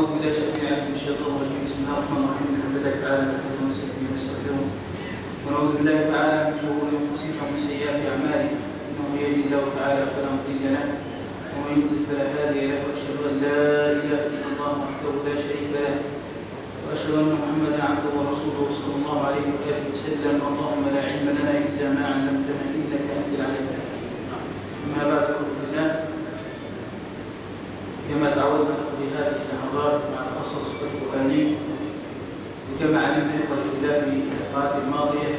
أعوذ بالله السميع العليم من الشيطان الرجيم. بسم الله الرحمن الرحيم. الحمد لله تعالى نحمده ونستعينه ونستغفره ونعوذ بالله تعالى من شرور أنفسنا ومن سيئات أعمالنا. إنه من يهده الله تعالى فلا مضل له. ومن يضلل فلا هادي له. وأشهد أن لا إله إلا الله وحده لا شريك له. وأشهد أن محمدا عبده ورسوله صلى الله عليه وآله وسلم. اللهم لا علم لنا إلا ما علمتنا إنك أنت العليم. الحكيم أما بعد أعوذ بالله كما تعودنا في هذه اللحظات مع القصص القرآني وكما علمنا الله في اللقاءات الماضية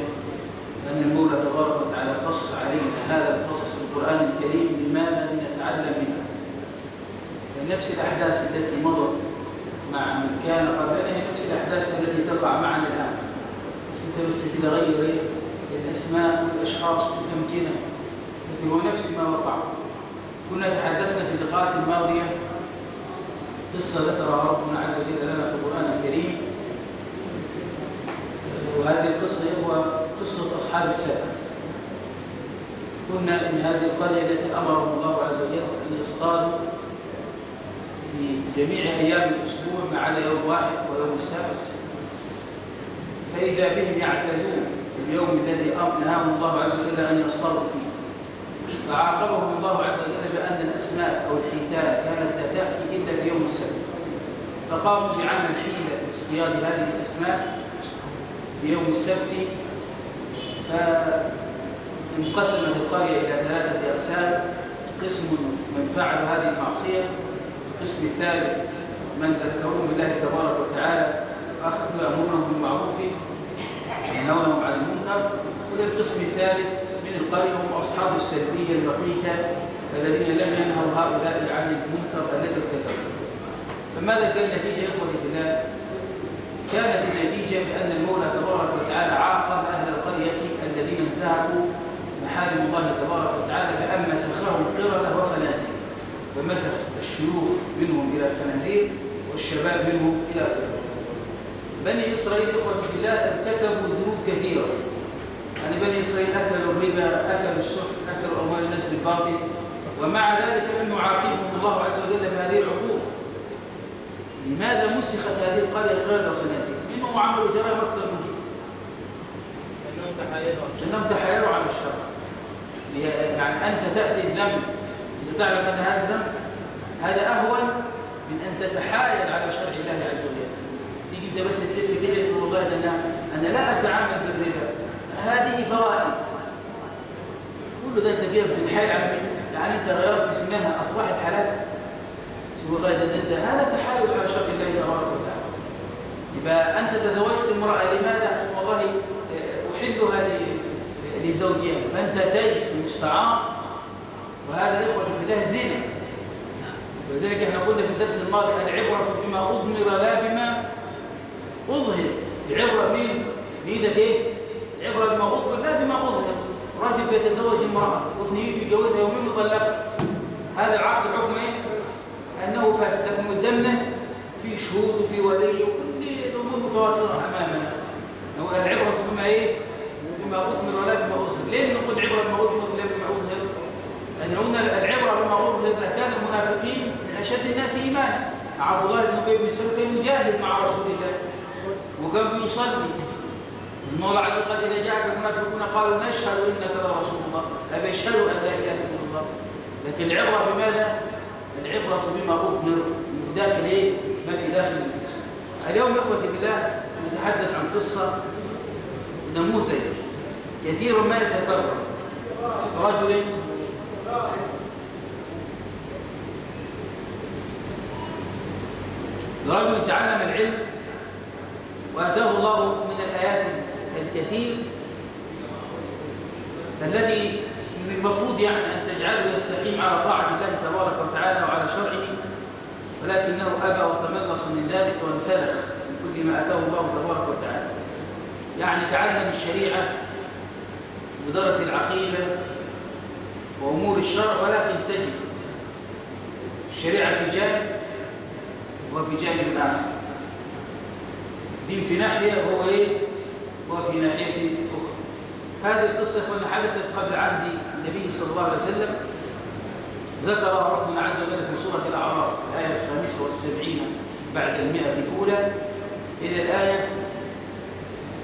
أن المولى تبارك وتعالى قص علينا هذا القصص في القرآن الكريم لماذا لنتعلم منه. نفس الأحداث التي مضت مع من كان قبلنا هي نفس الأحداث التي تقع معنا الآن. بس أنت بس كده غير الأسماء والأشخاص والأمكنة. لكن هو نفس ما وقع. كنا تحدثنا في اللقاءات الماضية قصة ذكرها ربنا عز وجل لنا في القرآن الكريم. وهذه القصة هو قصة أصحاب السبت. قلنا إن هذه القرية التي أمرهم الله عز وجل أن يصطادوا في جميع أيام الأسبوع ما عدا يوم واحد ويوم السبت. فإذا بهم يعتدون في اليوم الذي نهاهم الله عز وجل أن يصطادوا فيه. فعاقبهم الله عز وجل بأن الأسماء أو الحيتان كانت لا تأتي. السبت فقاموا بعمل حيلة لاصطياد هذه الأسماء في يوم السبت فانقسمت القرية إلى ثلاثة أقسام. قسم من فعلوا هذه المعصية القسم الثالث من ذكرون بالله تبارك وتعالى أخذوا يأمرونهم بالمعروف وينهونهم عن المنكر. والقسم الثالث من القرية هم أصحاب السلبية البقية الذين لم ينهوا هؤلاء عن المنكر الذي ارتكبوا. فماذا كان النتيجة إخوتي في الله؟ كانت النتيجة بأن المولى تبارك وتعالى عاقب أهل القرية الذين انتهكوا محارم الله تبارك وتعالى بأن مسخهم قردة وخنازير فمسخ الشيوخ منهم إلى الخنازير والشباب منهم إلى القردة بني إسرائيل إخوتي في الله ارتكبوا ذنوب كثيرة. يعني بني إسرائيل أكلوا الربا أكلوا السحت أكلوا أموال الناس بالباطل ومع ذلك لم يعاقبهم الله عز وجل بهذه العقوبة. لماذا مسخت هذه القرية قردة وخنازير؟ منهم عملوا جرائم أكثر من كده. انهم تحايلوا تحايلوا على الشر. يعني أنت تأتي الذنب أنت تعلم أن هذا الذنب هذا أهون من أن تتحايل على شرع الله عز وجل. تيجي أنت بس تلف كده تقول والله ده أنا أنا لا أتعامل بالربا. هذه فوائد كل ده أنت كده بتتحايل على مين؟ يعني أنت غيرت اسمها أصبحت حلال. والله ده, ده أنت هذا تحايل على شرع الله تبارك وتعالى يبقى أنت تزوجت امرأة لماذا؟ والله أحل هذه لزوجها فأنت تيس مستعار وهذا إخوة في الله زنا ولذلك إحنا قلنا في الدرس الماضي العبرة بما أضمر لا بما أظهر العبرة مين؟ بإيدك إيه؟ عبرة بما أضمر لا بما أظهر راجل بيتزوج امرأة وفي نيته يتجوزها يومين مطلقة هذا العقد حكم إيه؟ أنه فاسد لكن قدامنا في شهود وفي ولي وكل الأمور متوافرة أمامنا. العبرة بما إيه؟ بما أضمر ولا بما أظهر ليه نقول عبرة بما أضمر ولا بما أظهر؟ لأن قلنا العبرة بما أظهر لكان المنافقين من أشد الناس إيمانا. عبد الله بن أبي بن سلول كان يجاهد مع رسول الله. وكان بيصلي المولى عز وجل إذا جاءك المنافقون قالوا نشهد إنك لرسول الله. أبي يشهدوا أن لا إله إلا الله. لكن العبرة بماذا؟ العبرة بما أضمر داخل إيه؟ ما في داخل النفوس اليوم إخوتي بالله نتحدث عن قصة نموذج كثيرا ما يتكرر رجل رجل تعلم العلم وأتاه الله من الآيات الكثير الذي من المفروض يعني أن تجعله يستقيم على طاعة الله تبارك وتعالى وعلى شرعه ولكنه أبى وتملص من ذلك وانسلخ من كل ما أتاه الله تبارك وتعالى. يعني تعلم الشريعة ودرس العقيدة وأمور الشرع ولكن تجد الشريعة في جانب وفي جانب آخر. دين في ناحية وهو إيه؟ وفي ناحية أخرى. هذه القصة كنا حدثت قبل عهد النبي صلى الله عليه وسلم ذكرها ربنا عز وجل في سورة الأعراف الآية الخامسة والسبعين بعد المئة الأولى إلى الآية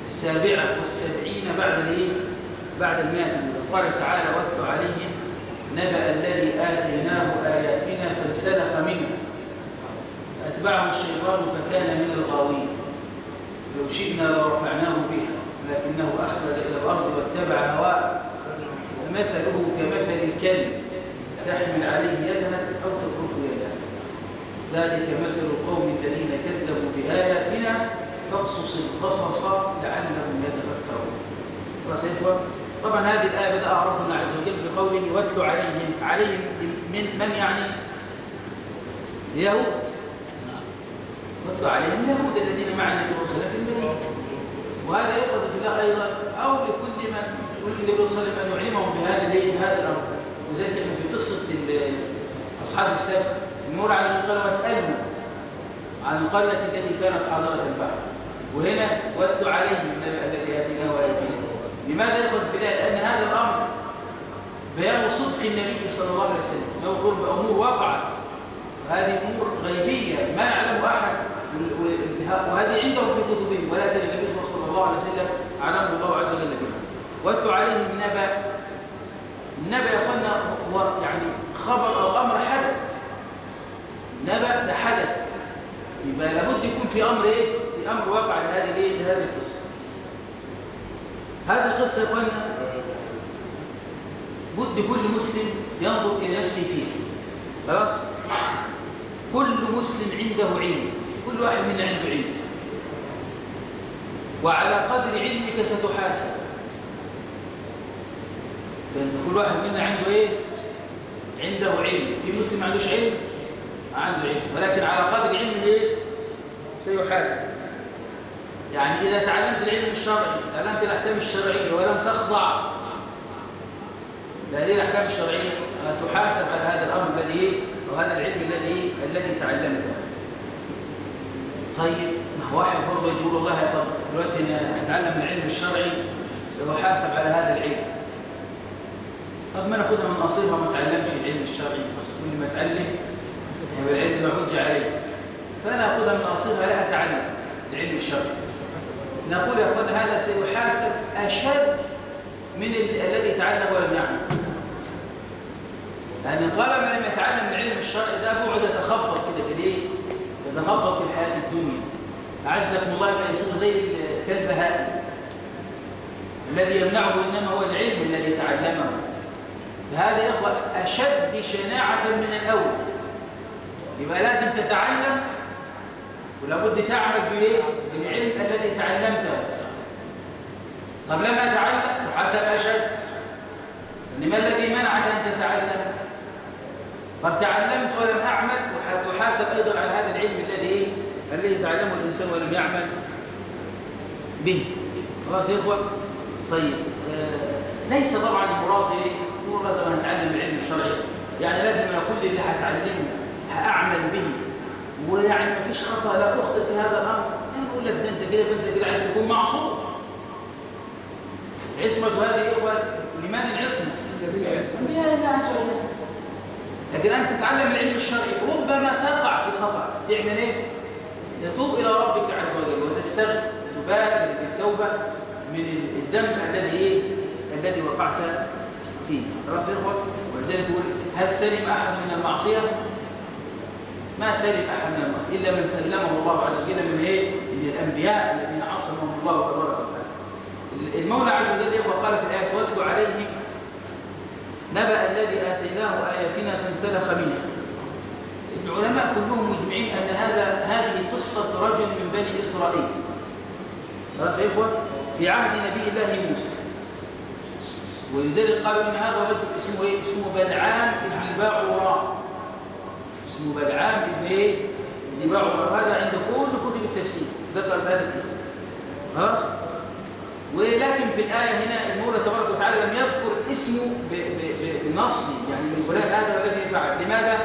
السابعة والسبعين بعد الإيه؟ بعد المئة الأولى. قال تعالى واتل عليهم نبأ الذي آتيناه آياتنا فانسلخ منها أتبعه الشيطان فكان من الغاوين. لو شئنا لرفعناه بها لكنه أخلد إلى الأرض واتبع هواه. فمثله كمثل الكلب تحمل عليه يدها أو تترك يدها ذلك مثل القوم الذين كذبوا بآياتنا فاقصص القصص لعلهم يتفكرون. طبعا هذه الآية بدأ ربنا عز وجل بقوله واتلو عليهم عليهم من من يعني؟ اليهود. واتلو عليهم اليهود الذين مع النبي صلى الله عليه وسلم في المدينة. وهذا يؤخذ في الله أيضا أو لكل من يقول النبي صلى الله عليه وسلم أن يعلمهم بهذا الايه بهذا الأمر. وذلك إحنا في قصة أصحاب السبت عز وجل قال واسألهم عن القرية التي كانت حاضرة البحر. وهنا واتلو عليهم النبأ الذي آتيناه آياتنا لماذا يأخذ في الله؟ لأن هذا الأمر بيان صدق النبي صلى الله عليه وسلم. لو قرب أمور وقعت وهذه أمور غيبية ما يعلمها أحد. وهذه عنده في كتبه ولكن النبي صلى الله عليه وسلم علمه الله عز وجل بها. واتلو عليهم نبأ. النبأ يا أخوانا هو يعني خبر أو أمر حدث. نبأ ده حدث. يبقى لابد يكون في أمر إيه؟ في أمر واقع لهذه الإيه؟ لهذه القصة. هذه القصة يا أخوانا بد كل مسلم ينظر إلى نفسه فيها. خلاص؟ كل مسلم عنده علم. كل واحد منا عنده علم. وعلى قدر علمك ستحاسب. فإن كل واحد منا عنده إيه؟ عنده علم. في مسلم ما عندوش علم؟ عنده علم. ولكن على قدر علمه إيه؟ سيحاسب. يعني إذا تعلمت العلم الشرعي تعلمت الأحكام الشرعية ولم تخضع. لهذه الأحكام الشرعية تحاسب على هذا الأمر الذي إيه؟ أو هذا العلم الذي الذي تعلمته. طيب ما واحد برضه يقول والله طب دلوقتي أنا أتعلم العلم الشرعي سأحاسب على هذا العلم. طب ما ناخدها من أصيلها وما تعلمش العلم الشرعي بس كل ما أتعلم يبقى العلم له حجة عليه فأنا أخذها من أصيلها لا أتعلم العلم الشرعي. نقول يا أخوان هذا سيحاسب أشد من ال- الذي تعلم ولم يعلم. لأن طالما لم يتعلم العلم الشرعي ده بعد يتخبط كده في الإيه؟ يتخبط في الحياة الدنيا. أعزكم الله يبقى يصير زي كالبهائم. الذي يمنعه إنما هو العلم الذي تعلمه. فهذا يا إخوة أشد شناعة من الأول. يبقى لازم تتعلم ولابد تعمل بإيه؟ بالعلم الذي تعلمته. طب لما تعلم تحاسب أشد. إن ما الذي منعك أن تتعلم؟ طب تعلمت ولم أعمل تحاسب أيضا على هذا العلم الذي إيه؟ الذي تعلمه الإنسان ولم يعمل به. خلاص يا إخوة؟ طيب آه ليس طبعا المراد إيه؟ المراد أن نتعلم العلم الشرعي يعني لازم أنا كل اللي هتعلمه هأعمل به ويعني ما فيش خطأ لا أخطئ في هذا الأمر يعني أقول لك ده أنت كده أنت كده عايز تكون معصوم عصمة هذه يا إخوة لمن العصمة؟ لكن أنت تتعلم العلم الشرعي ربما تقع في خطأ تعمل إيه؟ تتوب إلى ربك عز وجل وتستغفر تبادر بالتوبة من الذنب الذي إيه؟ الذي وقعت فيه. خلاص يا إخوة؟ ولذلك يقول هل سلم أحد من المعصية؟ ما سلم أحد من المعصية إلا من سلمه الله عز وجل من إيه؟ من الأنبياء الذين عصمهم الله تبارك وتعالى. المولى عز وجل يا قال في الآية واتلو عليهم نبأ الذي آتيناه آياتنا فانسلخ منها. العلماء كلهم مجمعين أن هذا هذه قصة رجل من بني إسرائيل. خلاص يا إخوة؟ في عهد نبي الله موسى. ولذلك قالوا إن هذا الرجل اسمه إيه؟ اسمه بلعام بن باعوراء اسمه بلعام بن إيه؟ بن باعوراء هذا عند كل كتب التفسير ذكر هذا الاسم خلاص ولكن في الآية هنا المولى تبارك وتعالى لم يذكر اسمه بنص يعني من فلان هذا الذي فعل لماذا؟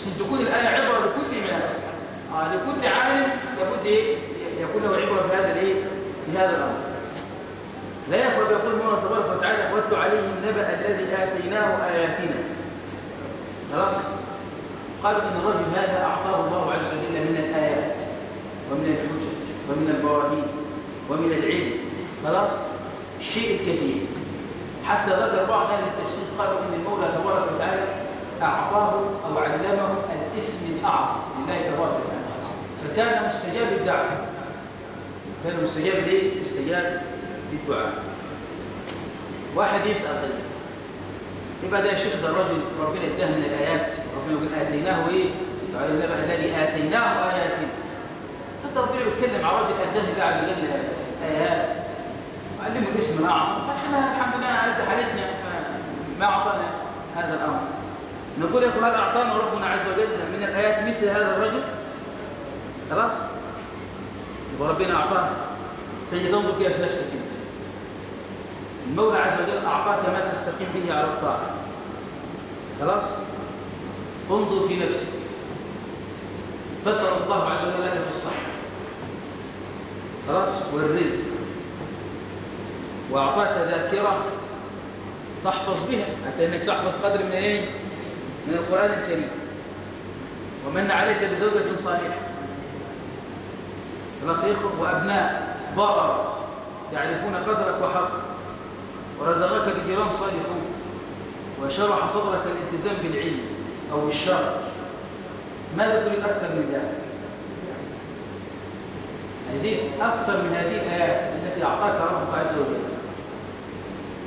عشان تكون الآية عبرة لكل ناس آه لكل عالم لابد إيه؟ يكون له عبرة في هذا الإيه؟ في هذا الأمر لا يخرج يقول المولى تبارك وتعالى واتلو عليهم نبأ الذي آتيناه آياتنا. خلاص؟ قالوا إن الرجل هذا أعطاه الله عز وجل من الآيات ومن الحجج ومن البراهين ومن العلم. خلاص؟ الشيء الكثير حتى ذكر بعض أهل التفسير قالوا إن المولى تبارك وتعالى أعطاه أو علمه الاسم الأعظم. لله تبارك وتعالى. فكان مستجاب الدعوة. كان مستجاب ليه؟ مستجاب للدعاء واحد يسأل. طيب يبقى ده يا شيخ ده الرجل ربنا اداه من الآيات ربنا يقول آتيناه إيه؟ الذي آتيناه اياتنا حتى ربنا بيتكلم عن رجل أهداه الله عز وجل آيات. وعلمه الاسم الأعظم. إحنا الحمد لله على حالتنا ما أعطانا هذا الأمر. نقول يا اخو هل أعطانا ربنا عز وجل من الآيات مثل هذا الرجل؟ خلاص؟ يبقى ربنا اعطانا تجي تنظر كده في نفسك أنت. المولى عز وجل أعطاك ما تستقيم به على الطاعة. خلاص؟ انظر في نفسك. بسر الله عز وجل لك في الصحه خلاص؟ والرزق. وأعطاك ذاكرة تحفظ بها. حتى إنك تحفظ قدر من إيه؟ من القرآن الكريم. ومن عليك بزوجة صالحة. خلاص يخرج وأبناء بار يعرفون قدرك وحقك. ورزقك بجيران صالحون وشرح صدرك الالتزام بالعلم أو بالشرع ماذا تريد أكثر من ذلك؟ عايزين أكثر من هذه الآيات التي أعطاك ربك عز وجل.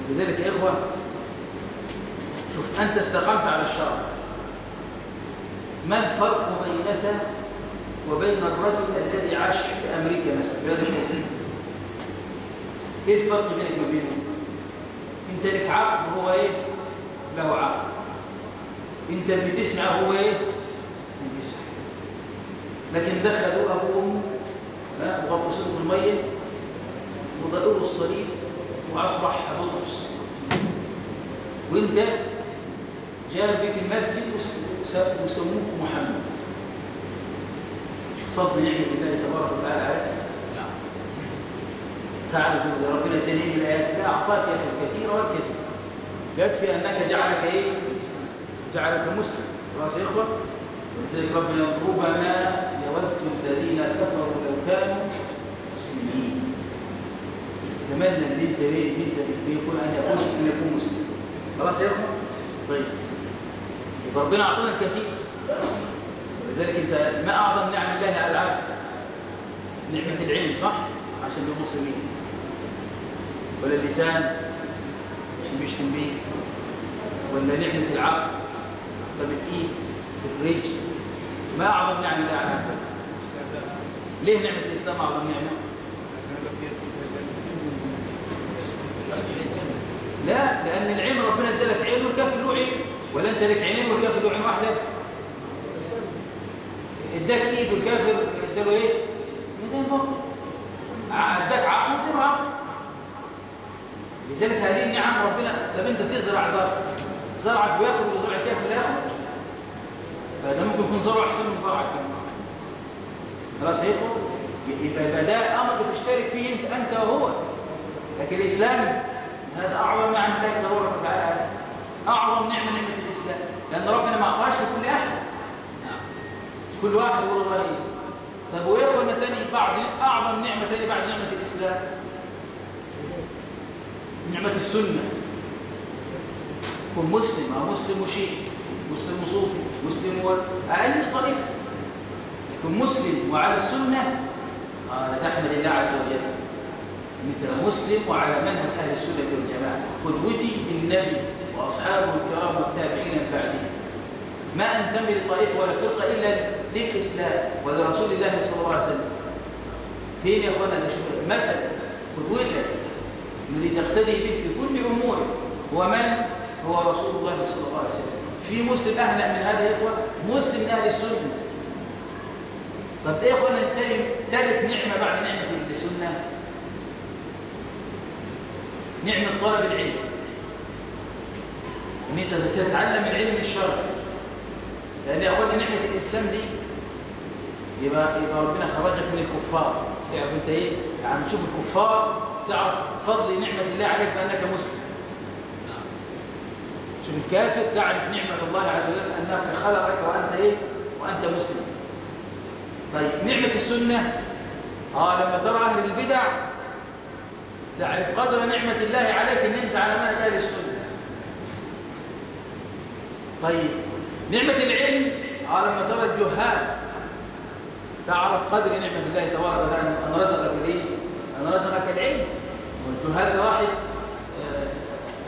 لذلك يا اخوه شوف أنت استقمت على الشرع. ما الفرق بينك وبين الرجل الذي عاش في أمريكا مثلا؟ بلاد الكفر إيه الفرق بينك وبينه؟ انت لك عقل وهو إيه؟ له عقل. انت بتسمع هو إيه؟ بيسمع. لكن دخلوا أبو وامه وغطسوه في المية وضعوا الصليب وأصبح بطرس وانت جاء بك المسجد وسموك محمد. شوف فضل نعمة الله تبارك وتعالى عليك تعالى يا ربنا اداني إيه من الآيات. لا أعطاك يا أخي الكثير والكثير يكفي أنك جعلك إيه؟ جعلك مسلم. خلاص يا إخوة؟ ولذلك ربنا ربما يود الذين كفروا لو كانوا مسلمين. يتمنى إن أنت ان انت يكون أن يكون ان يكون مسلم. خلاص يا إخوة؟ طيب. يبقى ربنا أعطانا الكثير. ولذلك أنت ما أعظم نعم الله على العبد؟ نعمة العلم صح؟ عشان نبقى مسلمين. ولا اللسان عشان بيشتم بيه ولا نعمة العقل طب الايد الرجل ما أعظم نعم الله على العبد ليه نعمة الإسلام أعظم نعمة؟ لا لأن العين ربنا ادالك عين والكافر له عين ولا أنت لك عينين والكافر له عين واحدة؟ إداك إيد والكافر اداله زي برضه إداك عقل اداله عقل. لذلك هذه النعم ربنا طب انت تزرع زرع زرعك بياخد وزرع الكافر لا ياخد؟ فده ممكن يكون زرع أحسن من زرعك. خلاص ياخد يبقى ده أمر بتشترك فيه انت أنت وهو. لكن الإسلام هذا أعظم نعم الله تبارك وتعالى أعظم نعمة نعمة الإسلام. لأن ربنا ما أعطاهاش لكل أحد. مش كل واحد يقول والله. طب وايه اخوانا تاني بعد أعظم نعمة تاني بعد نعمة الإسلام؟ نعمة السنة. كن مسلم أو مسلم وشيء مسلم وصوفي مسلم واقل طائفة. يكون مسلم وعلى السنة آه تحمد الله عز وجل. مثل مسلم وعلى منهج أهل السنة والجماعة. قدوتي النبي وأصحابه الكرام والتابعين بعدهم ما أنتمي لطائفة ولا فرقة إلا للإسلام ولرسول الله صلى الله عليه وسلم. فين يا أخوانا؟ ده شوف مثل قدوتك الذي تقتدي به في كل امورك هو من؟ هو رسول الله صلى الله عليه وسلم. في مسلم أهلا من هذا يا اخوان مسلم من أهل السنة. طب إيه يا اخوانا ثالث نعمة بعد نعمة السنة؟ نعمة طلب العلم. إن أنت تتعلم العلم الشرعي. لأن يا اخوانا نعمة الإسلام دي يبقى يبقى ربنا خرجك من الكفار. تعرف أنت إيه؟ يعني تشوف الكفار تعرف فضل نعمة الله عليك بأنك مسلم. شوف الكافر تعرف نعمة الله عز وجل أنك خلقك وأنت إيه؟ وأنت مسلم. طيب نعمة السنة؟ آه لما ترى أهل البدع تعرف قدر نعمة الله عليك أن أنت على منهج أهل السنة. طيب نعمة العلم؟ آه لما ترى الجهال تعرف قدر نعمة الله تبارك وتعالى. أن رزقك الإيه؟ أن رزقك العلم والجهال واحد آه،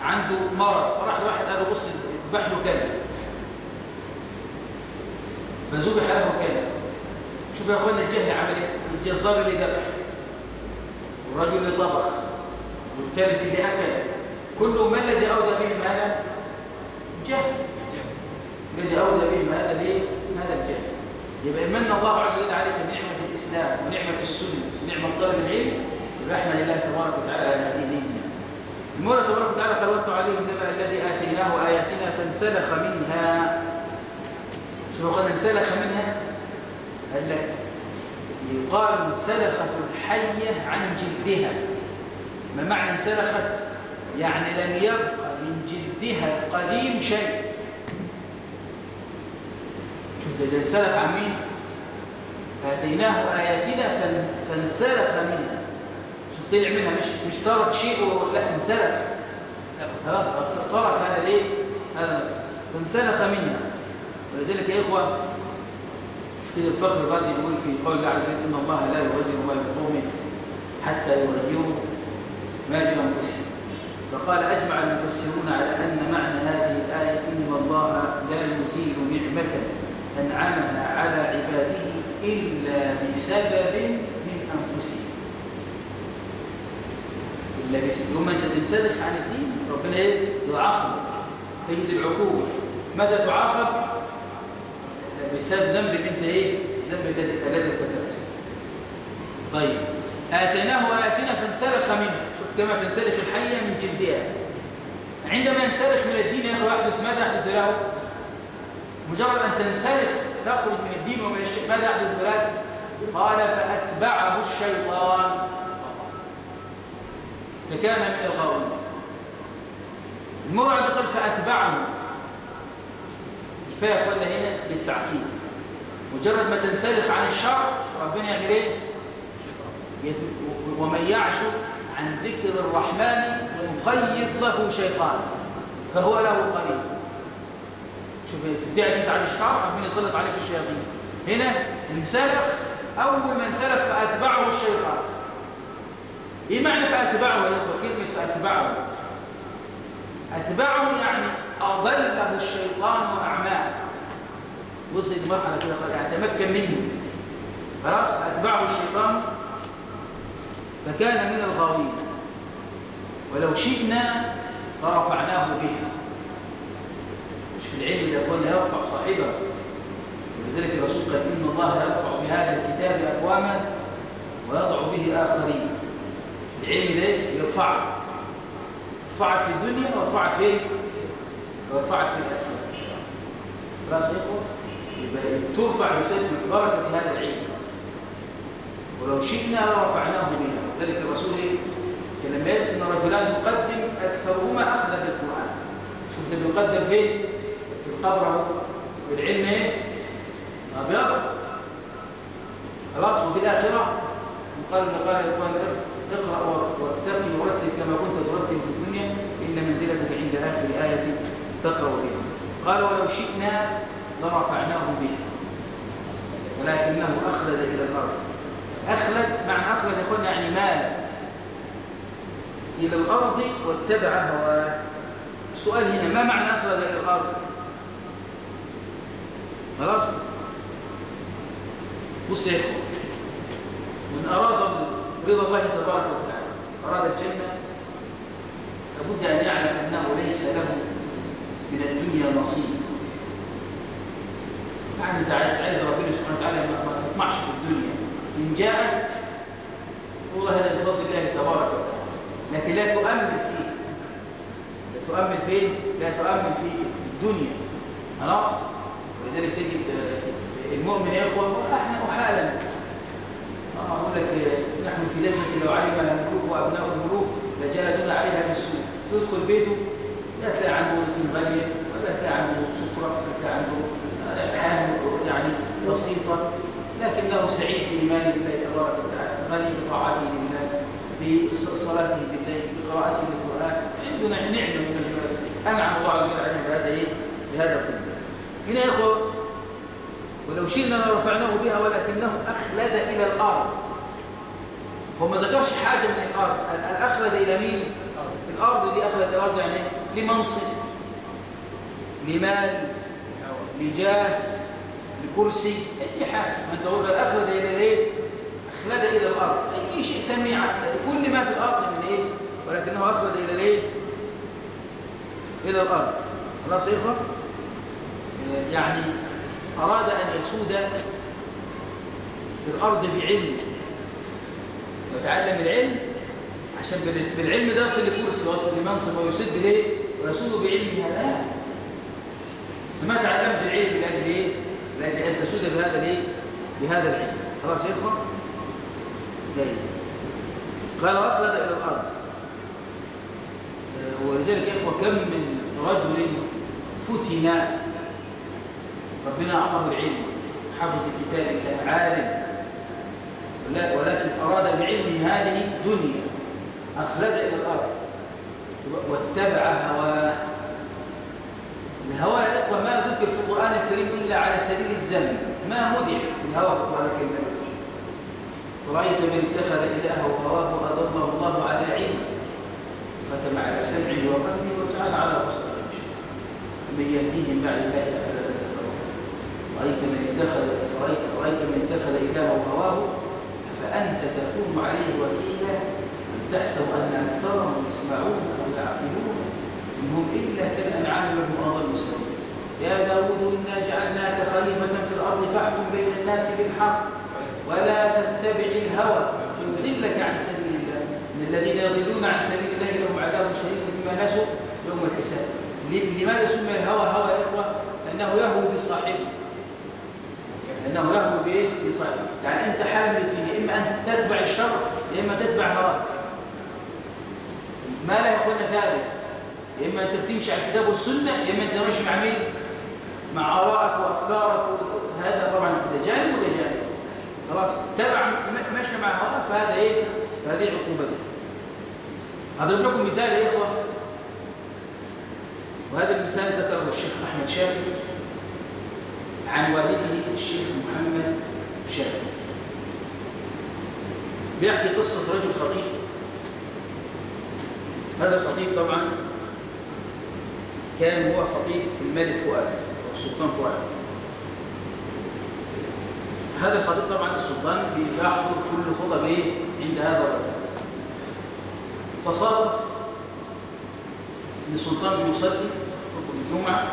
عنده مرض. فراح لواحد قال له بص اذبح له كلب. فذبح له كلب. شوف يا اخوانا الجهل عمل إيه الجزار اللي ذبح. والرجل اللي طبخ والثالث اللي أكل. كله ما الذي أودى بهم هذا الجهل. الذي أودى بهم هذا ليه؟ هذا الجهل. يبقى من الله عز وجل عليك نعمة الإسلام ونعمة السنة ونعمه طلب العلم؟ يبقى احمد الله تبارك وتعالى على هذه النعمه المولى تبارك وتعالى قال واتلو عليهم النبأ الذي آتيناه آياتنا فانسلخ منها. شوفوا قال انسلخ منها؟ قال لك يقال انسلخت الحية عن جلدها. ما معنى انسلخت؟ يعني لم يبقى من جلدها القديم شيء. ده انسلخ عن مين؟ فاتيناه آياتنا فان- فانسلخ منها. طلع منها مش مش ترك شيء لا انسلخ. خلاص ترك هذا الايه هذا فانسلخ منها. ولذلك يا إخوة كده الفخر الرازي يقول في قول الله عز وجل إن الله لا يغير ما بقوم حتى يغيروا ما بأنفسهم. فقال أجمع المفسرون على أن معنى هذه الآية إن الله لا يزيل نعمة أنعمها على عباده إلا بسبب من أنفسهم. بسبب يوم أنت تنسلخ عن الدين ربنا إيه؟ يعاقبك. تجد العقوبة. متى تعاقب؟ بسبب ذنب أنت إيه؟ ذنب الذي ارتكبته طيب. آتيناه اياتنا فانسلخ منها شوف كما تنسلخ الحية من جلدها. عندما ينسلخ من الدين يا أخي يحدث ماذا يحدث له؟ مجرد أن تنسلخ تخرج من الدين ماذا يحدث لك قال فأتبعه الشيطان. فكان من الغاوين. المرعى قال فأتبعه. الفاء قلنا هنا للتعقيد. مجرد ما تنسلخ عن الشرع ربنا يعمل إيه؟ ومن يعش عن ذكر الرحمن يقيض له شيطان. فهو له قريب شوف تبتعد انت عن الشرع ربنا يسلط عليك الشياطين. هنا انسلخ أول ما انسلخ فأتبعه الشيطان. إيه معنى فاتبعه يا إخوة؟ كلمة فاتبعه اتبعه يعني أضله الشيطان وأعماه. وصل لمرحله كده قال يعني تمكن منه خلاص؟ اتبعه الشيطان فكان من الغاوين. ولو شئنا لرفعناه بها. مش في العلم يا اخوانا يرفع صاحبه. ولذلك الرسول قال إن الله يرفع بهذا الكتاب أقواما ويضع به آخرين. العلم ده يرفعك. يرفعك في الدنيا ويرفعك فين؟ ويرفعك في الآخرة خلاص يا إخوة؟ يبقى ترفع بسبب بركه هذا العلم. ولو شئنا لرفعناه بها. ذلك الرسول إيه؟ لما يأتي إن رجلان يقدم أكثرهما اخذا بالقرآن. شوف ده بيقدم فين؟ في القبر أهو. والعلم إيه؟ ما بيرفع. خلاص وفي الآخرة؟ قال قال قال اقرا واتقي ورتل كما كنت ترتل في الدنيا إن منزلتك عند آخر آية تقرأ بها. قال ولو شئنا لرفعناه بها. ولكنه أخلد إلى الأرض. أخلد معنى أخلد يقول يعني مال. إلى الأرض واتبع هواه. السؤال هنا ما معنى أخلد إلى الأرض؟ خلاص؟ بص يا من أراد رضا الله تبارك وتعالى. أراد الجنة لابد أن يعلم أنه ليس له من الدنيا نصيب. يعني أنت عايز ربنا سبحانه وتعالى ما تطمعش في الدنيا. إن جاءت والله هذا بفضل الله تبارك وتعالى. لكن لا تؤمل فيه لا تؤمل فين لا تؤمل في الدنيا. خلاص؟ ولذلك تجد المؤمن يا إخوة إحنا احالا آه أقول لك نحن في لذه لو علم الملوك وأبناء الملوك لجلدونا عليها بالسوء. تدخل بيته لا تلاقي عنده روتين غالية ولا تلاقي عنده سفرة ولا تلاقي عنده حياة يعني بسيطة لكنه سعيد بإيمان بالله تبارك وتعالى غني بطاعته لله بصلاته بالله بقراءته للقرآن. عندنا نعمة من العباد. أنعم الله عز وجل علينا بهذا؟ بهذا كله. هنا يا إخوة ولو شئنا لرفعناه بها ولكنه أخلد إلى الأرض. هو ما ذكرش حاجة من الأرض الأخلد إلى مين؟ الأرض دي أخلد الأرض يعني لمنصب لمال لجاه لكرسي أي حاجة ما أنت تقول أخلد إلى الإيه؟ أخلد إلى الأرض أي شيء سميع كل ما في الأرض من إيه؟ ولكنه أخلد إلى الإيه؟ إلى الأرض خلاص إخوة؟ يعني أراد أن يسود في الأرض بعلم ويتعلم العلم عشان بالعلم ده يصل لكرسي ويصل لمنصب ويسد ليه؟ ويسود بعلمه لا فما تعلمت العلم لاجل إيه لاجل أن تسود بهذا الايه بهذا العلم. خلاص يا اخوان جيد. قال واخلد إلى الأرض. ولذلك يا إخوة كم من رجل فتن. ربنا أعطاه العلم. حفظ الكتاب الله عالم. ولكن أراد بعلمه هذه دنيا اخلد إلى الأرض. واتبع هواه. الهوى يا إخوة ما ذكر في القرآن الكريم إلا على سبيل الزمن. ما مدح الهوى في القرآن الكريم. ورأيت من اتخذ إلهه هواه وأضله الله على علم. ختم على سمعه وقلبه وجعل على بصره من يهديهم بعد الله أفلا تذكرون. رأيت من اتخذ فرأيت رأيت من اتخذ إلهه هواه فأنت تكون عليه وكيلا تحسب أن أكثرهم يسمعون أو يعقلون. إن هم إلا كالأنعام وهم أضل سبيلا يا داود إنا جعلناك خليفة في الأرض فاحكم بين الناس بالحق ولا تتبع الهوى. يضلك عن سبيل الله. إن الذين يضلون عن سبيل الله لهم عذاب شديد بما نسوا يوم الحساب. لماذا سمي الهوى هوى يا إخوة؟ لأنه يهوى بصاحبه لأنه يهوى بإيه؟ بصاحبه يعني أنت حامل يا إما أن تتبع الشر يا إما تتبع هواك ما لا يكون ثالث يا إما أنت بتمشي على الكتاب والسنة يا إما أنت ماشي مع مين؟ مع آرائك وأفكارك هذا طبعا ده جانب وده جانب خلاص تبع ماشي مع هواك فهذا إيه؟ فهذه عقوبة دي أضرب لكم مثال يا إخوة وهذا المثال ذكره الشيخ أحمد شاكر عن والده الشيخ محمد شاكر بيحكي قصة رجل خطيب. هذا الخطيب طبعا كان هو خطيب الملك فؤاد أو السلطان فؤاد. هذا الخطيب طبعا السلطان بيحضر كل خطب إيه عند هذا الرجل. فصادف ان السلطان بيصلي خطبة الجمعة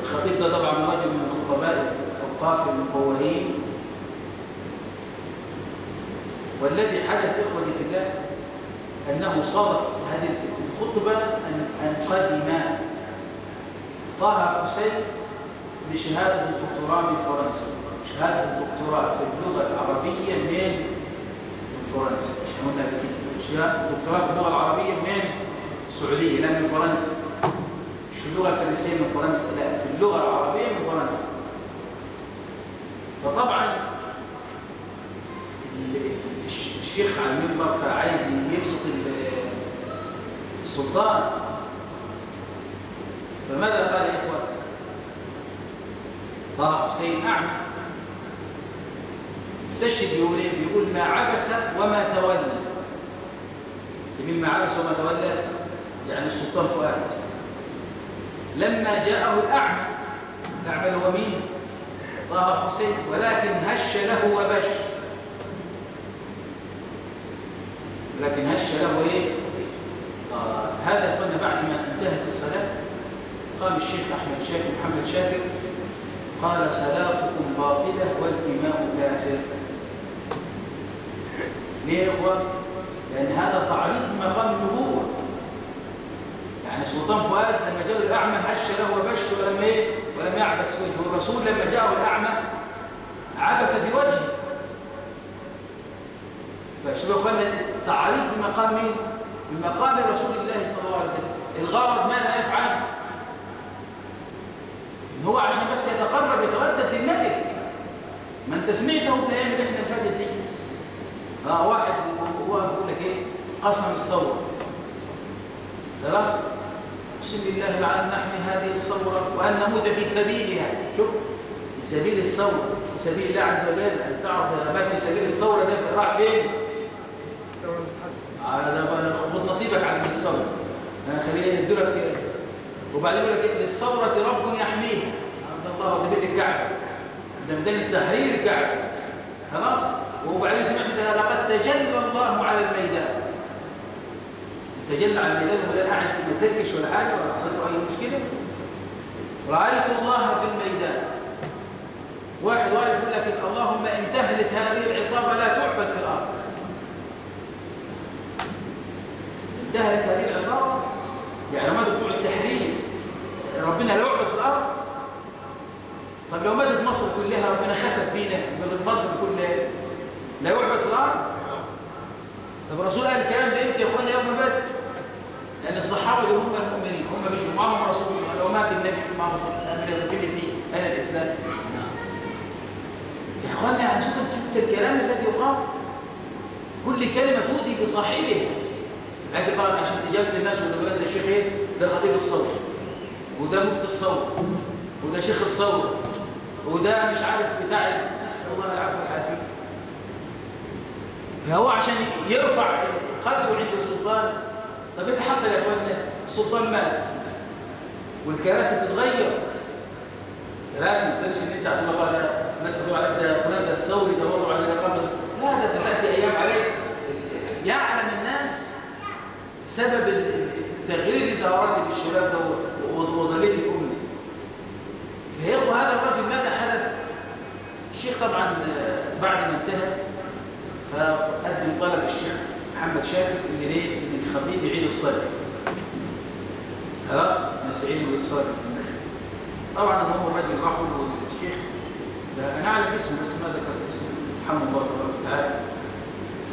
والخطيب ده طبعا رجل من الخطباء الأوقاف المفوهين. والذي حدث إخوتي في الله أنه صادف هذه الخطبة أن قدم طه حسين لشهادة الدكتوراه من فرنسا. شهادة الدكتوراه في اللغة العربية من فرنسا. مش قلنا شهادة الدكتوراه في اللغة العربية من السعودية لا من فرنسا. في اللغة الفرنسية من فرنسا لا في اللغة العربية من فرنسا. فطبعا الشيخ على المنبر فعايز يبسط السلطان. فماذا قال يا إخوة؟ طه حسين أعمى استشهد بيقول إيه؟ بيقول ما عبس وما تولى. مما عبس وما تولى؟ يعني السلطان فؤاد. لما جاءه الأعمى الأعمى هو مين؟ طه حسين. ولكن هش له وبش. لكن هش له إيه؟ آه هذا كنا بعد ما انتهت الصلاة. قام الشيخ أحمد شاكر محمد شاكر قال صلاتكم باطلة والإمام كافر. ليه يا إخوة؟ لأن هذا تعريض مقام النبوة. يعني السلطان فؤاد لما جاء الأعمى هش له وبش ولم إيه؟ ولم يعبس وجهه والرسول لما جاءه الأعمى عبس بوجهه. فشبه قال؟ تعريض بمقام مين؟ من مقام رسول الله صلى الله عليه وسلم. الغرض ماذا يفعل. إن هو عشان بس يتقرب يتودد للملك. ما انت سمعته في الأيام اللي إحنا فاتت دي. آه واحد واقف يقول لك إيه؟ قسم الثوره خلاص اقسم بالله لعن نحمي هذه الثورة وان نموت في سبيلها؟ شوف في سبيل الثورة في سبيل الله عز وجل. تعرف ما في سبيل الثورة ده راح فين؟ الثورة هذا خد نصيبك على الثورة. أنا خليه يدلك وبعدين يقول لك إيه؟ للثورة رب يحميها. عبد الله ده بيت الكعبة. ده ميدان التحرير الكعبة. خلاص؟ وبعدين سمعت انها لقد تجلى الله على الميدان. تجلى على الميدان ولا قاعد ما تدكش ولا حاجة ولا حصل له أي مشكلة؟ رأيت الله في الميدان. واحد واقف يقول لك اللهم إن تهلك هذه العصابة لا تعبد في الأرض. إن تهلك هذه العصابة؟ يعني ما بتوع التحرير ربنا لا يعبد في الأرض. طب لو ماتت مصر كلها ربنا خسف بينا من مصر كلها لا يعبد في الأرض؟ طب الرسول قال الكلام ده إمتى يا اخوانا يوم ما مات لأن الصحابة اللي هم المؤمنين هم مش معاهم رسول الله لو مات النبي معهم الصحابه من الكلمة دي أين الإسلام؟ يا اخوانا يعني شفت شفت الكلام الذي يقال. كل كلمة تؤذي بصاحبها. لكن طبعا عشان تجادل الناس وده بلد الشيخ إيه؟ ده خطيب الصوت. وده مفتي الصوت. وده شيخ الصوت. وده مش عارف بتاع نسال الله العفو والعافيه فهو عشان يرفع قدره عند السلطان طب إيه اللي حصل يا اخوانا السلطان مات والكراسي بتتغير. كراسي ما تقولش إن أنت هتقول الله لا الناس هتقول عليك ده فلان ده الثوري ده وضعه على الرقم لا ده ستاتي أيام عليك. يعلم الناس سبب التغيير اللي دورت في الشباب ده وضليت الأمة. فيا إخوة هذا الرجل ماذا حدث الشيخ طبعا بعد ما انتهى فقدم طلب الشيخ محمد شاكر ان ليه ان الخطيب يعيد الصلاه خلاص؟ الصلاه في المسجد طبعا هو الراجل راحوا للشيخ فأنا أعلم اسمه بس ما ذكرت اسمه. محمد الله تبارك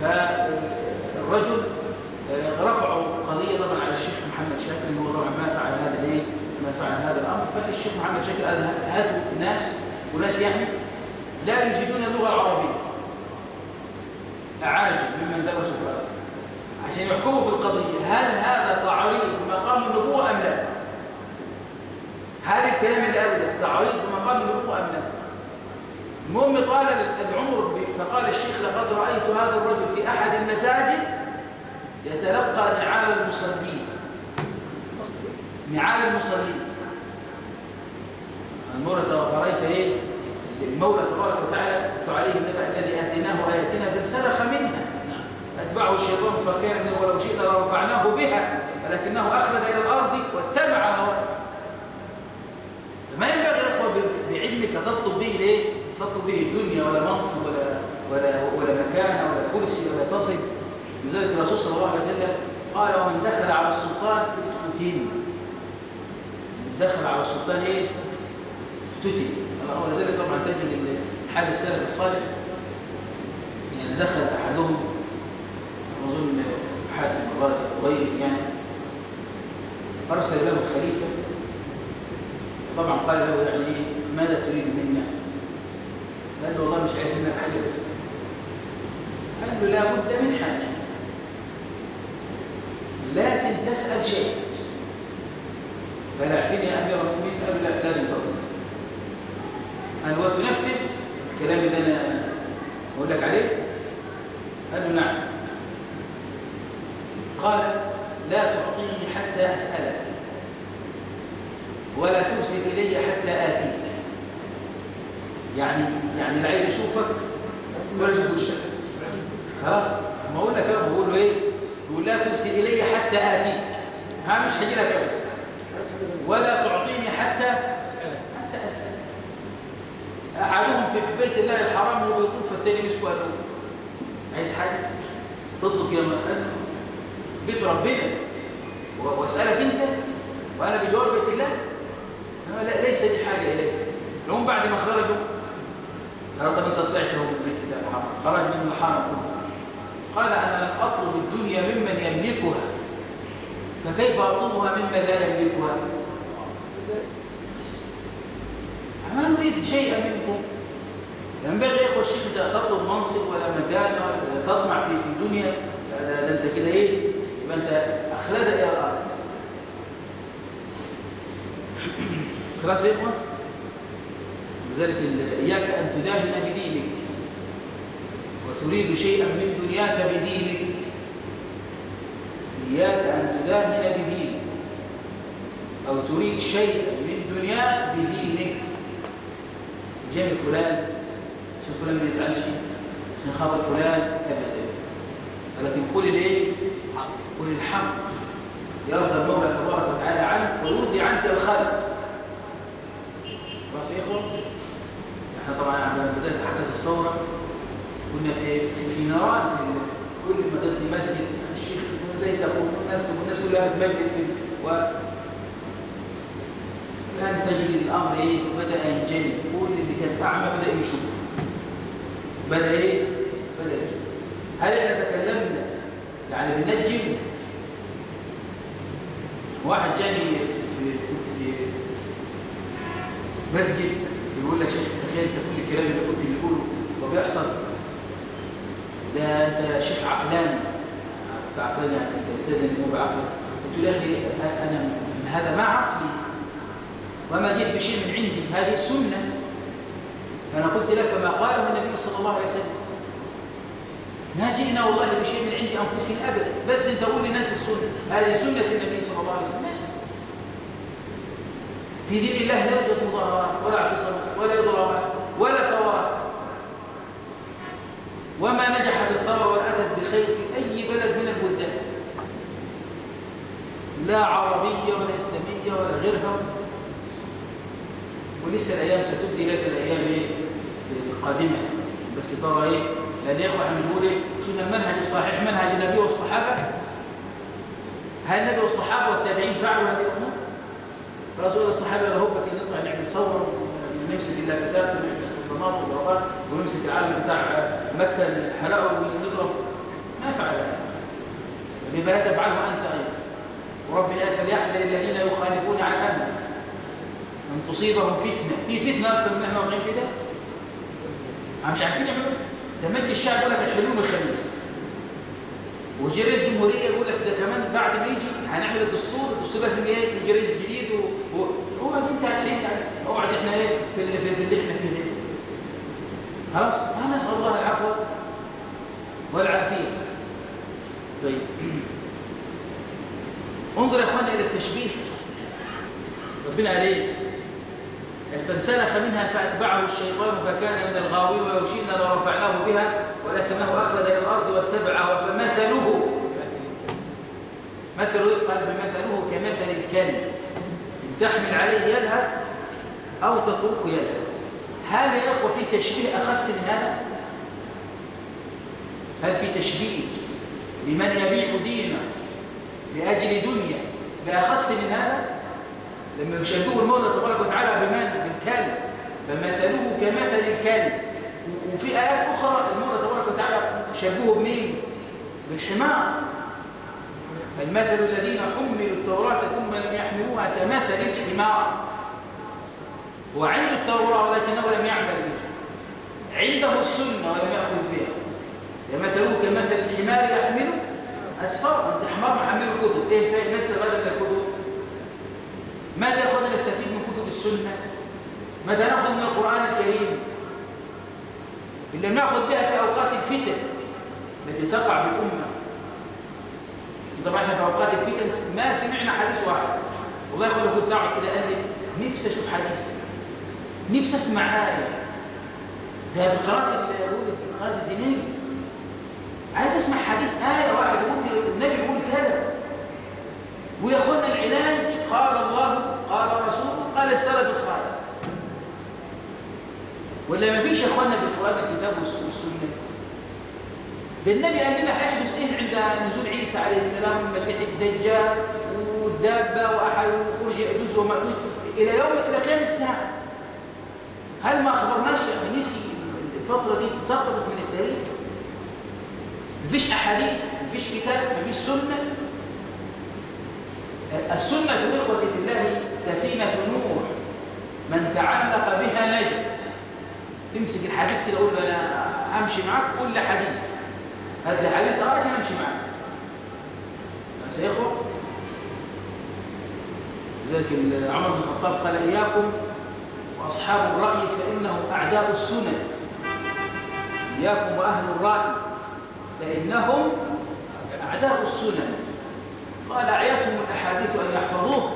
فالرجل رفعوا قضية طبعا على الشيخ محمد شاكر ان هو طبعا ما فعل هذا الايه ما فعل هذا الأمر. فالشيخ محمد شاكر قال هاتوا ناس وناس يعني لا يجيدون اللغة العربية. أعاجب ممن درسوا الرأس عشان يحكموا في القضية هل هذا تعريض بمقام النبوة أم لا؟ هل الكلام اللي قاله ده تعريض بمقام النبوة أم لا؟ المهم قال العمر فقال الشيخ لقد رأيت هذا الرجل في أحد المساجد يتلقى نعال المصلين نعال المصلين المرة رأيت إيه؟ المولى تبارك وتعالى عليه النبأ الذي آتيناه آياتنا فانسلخ منها أتبعه الشيطان فكان من ولو شئنا لرفعناه بها ولكنه أخلد إلى الأرض واتبع هواه ما ينبغي يا إخوة بعلمك تطلب به ليه؟ تطلب به الدنيا ولا منصب ولا ولا ولا مكانة ولا كرسي ولا تصل لذلك الرسول صلى الله عليه وسلم قال ومن دخل على السلطان افتتن دخل على السلطان إيه؟ افتتن ولذلك طبعا تجد حال السلف الصالح يعني دخل أحدهم وغيره يعني. أرسل له الخليفة. طبعا قال له يعني إيه ماذا تريد منا؟ قال له والله مش عايز منك حاجة بس. قال له لا بد من حاجة. لازم تسأل شيء. فلا عفيني يا أمير المؤمنين قال لا لازم تطلب قال وتنفذ الكلام اللي أنا أقول لك عليه قال له نعم قال لا تعطيني حتى اسالك ولا إلي حتى اتيك يعني يعني لا عايز اشوفك ولا أشوف وشك خلاص. ما أقول لك أنا بقول له إيه؟ بقول لا ترسل إلي حتى اتيك ها مش هجي لك ابدا ولا تعطيني حتى حتى اسالك أحدهم في بيت الله الحرام وهو يطوف فالتاني قال له عايز حاجة؟ تطلق يا قال بيت ربنا. وأسألك أنت وأنا بجوار بيت الله لا ليس لي حاجة إليه. هم بعد ما خرجوا قال طب انت طلعت هو من بيت الله الحرام خرج من الحرم قال أنا لم أطلب الدنيا ممن يملكها فكيف أطلبها ممن لا يملكها؟ ما نريد شيئا منكم. ينبغي يا إخوة الشيخ تطلب منصب ولا مكان ولا تطمع في في دنيا ده, ده أنت كده إيه؟ يبقى أنت أخلد إلى الأرض خلاص يا إخوة لذلك إياك أن تداهن بدينك وتريد شيئا من دنياك بدينك. إياك أن تداهن بدينك أو تريد شيئا من دنياك بدينك. جامي فلان عشان فلان ما يزعلش عشان خاطر فلان أبدا ولكن قل ليه قل الحق. يرضى المولى تبارك وتعالى عنك ويرضي عنك الخلق. خلاص يا اخوه إحنا طبعا عندما بدات احداث الثوره كنا في في, في نيران في كل ما دخلت مسجد الشيخ زي تقول الناس والناس كلها تمجد في و الآن تجد الأمر إيه؟ بدأ ينجلي كل اللي كان اعمى بدأ يشوف. بدأ إيه؟ بدأ يشوف. هل إحنا تكلمنا؟ يعني بننجم واحد جاني مسجد يقول لك شيخ تخيل انت كل الكلام اللي كنت بتقوله وبيحصل ده أنت شيخ عقلاني عقلاني يعني أنت بتلتزم مو بعقلك قلت له يا أخي أنا هذا ما عقلي؟ وما جئت بشيء من عندي. هذه السنة. أنا قلت لك ما قاله النبي صلى الله عليه وسلم. ما جئنا والله بشيء من عند أنفسنا ابدا. بس أنت قول للناس السنة. هذه سنة النبي صلى الله عليه وسلم. بس. في دين الله لا يوجد مظاهرات ولا اعتصامات ولا اضرابات ولا ثورات. وما نجحت الثوره والأدب بخير في أي بلد من البلدان. لا عربية ولا إسلامية ولا غيرها. ولسه الأيام ستبدي لك الأيام إيه؟ القادمة. بس ترى إيه؟ لأن يا مش بنقول إيه؟ شنو المنهج الصحيح منهج النبي والصحابة. هل النبي والصحابة والتابعين فعلوا هذه الأمور؟ رسول الصحابه له هبك نطلع نعمل ثوره ونمسك اللافتات ونعمل اختصامات وضربات ونمسك العالم بتاع مكة الحلاوه ونضرب ما فعل. هذا بما لا تفعله أنت أيضا. وربنا قال فليحذر الذين يخالفون عن امره أن تصيبهم فتنة. في فتنة أكثر من إحنا واقعين في ده مش عارفين يعملوا. ده مجلس الشعب يقول لك الحلول الخميس وجي رئيس جمهورية يقول لك ده كمان بعد ما يجي هنعمل الدستور الدستور لازم يجي رئيس جديد واقعد انت الحين اقعد إحنا إيه في اللي, في اللي إحنا فيه خلاص؟ ما نسأل الله العفو والعافية. طيب. انظر يا اخوانا إلى التشبيه. ربنا قال إيه؟ فانسلخ منها فأتبعه الشيطان فكان من الغاوين ولو شئنا لرفعناه بها ولكنه أخلد إلى الأرض واتبع فمثله مثله قال فمثله كمثل الكلب إن تحمل عليه يلهث أو تتركه يلهث هل يا إخوة في تشبيه أخس من هذا؟ هل في تشبيه لمن يبيع دينه لأجل دنيا بأخس من هذا؟ لما يشبهوا المولى تبارك وتعالى بمن؟ بالكلب فمثله كمثل الكلب وفي آيات أخرى المولى تبارك وتعالى شبهه بمين؟ بالحمار فالمثل الذين حملوا التوراة ثم لم يحملوها كمثل الحمار. هو عنده التوراة ولكنه لم يعمل بها. عنده السنة ولم يأخذ بها. فمثله كمثل الحمار يحمل أسفار. أنت حمار محمل كتب. إيه الفائدة الناس تبادل من الكتب. ماذا يأخذ نستفيد من كتب السنة؟ ماذا نأخذ من القرآن الكريم؟ اللي نأخذ بها في أوقات الفتن التي تقع بالأمة. طبعا إحنا في أوقات الفتن ما سمعنا حديث واحد. والله يقول كنت أقعد كده لي نفسي أشوف حديث. نفسي أسمع آية. ده بالقراءة القراءة الدينية. عايز أسمع حديث آية واحد يقول النبي بيقول كذا. وياخذنا العلاج قال الله قال رسول قال السلف الصالح. ولا ما فيش يا أخوانا في القران الكتاب والسنة؟ ده النبي قال لنا هيحدث إيه عند نزول عيسى عليه السلام المسيح الدجال والدابة وأحد وخروج يأجوج ومأجوج. إلى يوم إلى قيام الساعة. هل ما أخبرناش يعني نسي الفترة دي؟ سقطت من التاريخ مفيش أحاديث مفيش كتاب مفيش سنة. السنة إخوة في الله سفينة نوح. من تعلق بها نجا تمسك الحديث كده قول له أنا أمشي معاك لي حديث. هات لي حديث أه عشان أمشي معاك بس يا إخوة لذلك عمر بن الخطاب قال إياكم وأصحاب الرأي فإنهم أعداء السنن. إياكم وأهل الرأي فإنهم أعداء السنن. قال أعيتهم الأحاديث أن يحفظوه.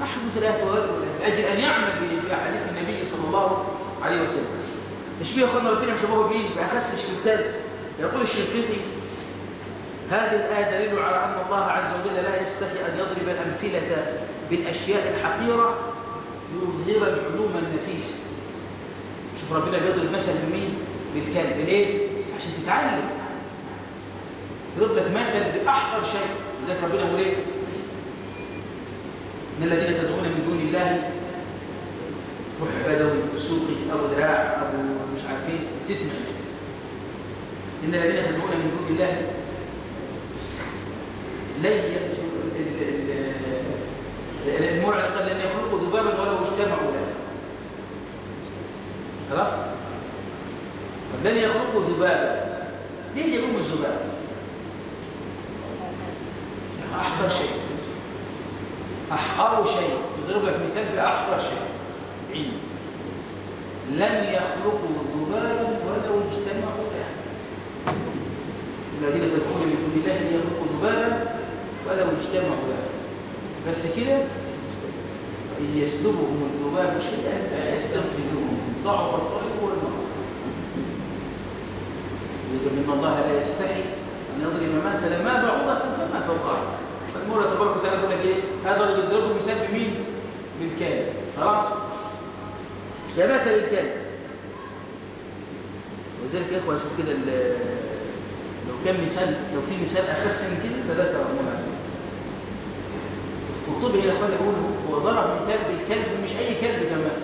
ما حفظ الآيات لأجل أن يعمل بأحاديث النبي صلى الله عليه وسلم. تشبيه خلنا ربنا شبهه بين بأخس الشركات يقول الشركتي هذه الآية دليل على أن الله عز وجل لا يستحي أن يضرب الأمثلة بالأشياء الحقيرة ليظهر العلوم النفيسة شوف ربنا بيضرب مثل بمين؟ بالكلب ليه؟ عشان تتعلم يضرب لك مثل بأحقر شيء لذلك ربنا يقول إيه؟ إن الذين تدعون من دون الله روح بدوي أبو دراع أبو مش عارف إيه تسمع إن الذين تدعون من دون الله لن المرعز قال لن يخلقوا ذبابا ولو اجتمعوا له. خلاص؟ لن يخلقوا ذبابا. ليه يقوم الذباب احقر شيء. أحقر شيء. يضرب لك مثال باحقر شيء. علم لن يخلقوا ذبابا ولو اجتمعوا له. الذين تدعون من دون الله يخلقوا ذبابا ولو اجتمعوا له بس كده إن يسلبهم الذباب شيئا لا يستنقذوه ضعف الطالب والمرء إن الله لا يستحي أن يضرب مثلا ما بعوضة فما فوقها. فالمولى تبارك وتعالى يقول لك إيه؟ هذا اللي بيضربه مثال بمين؟ بالكلب. خلاص؟ ده مثل الكلب. وذلك يا إخوة شوف كده لو كان مثال لو في مثال أخس من كده تذكر المولى عز وجل. الطب هنا اخوان يقول هو ضرب مثال بالكلب مش أي كلب كمان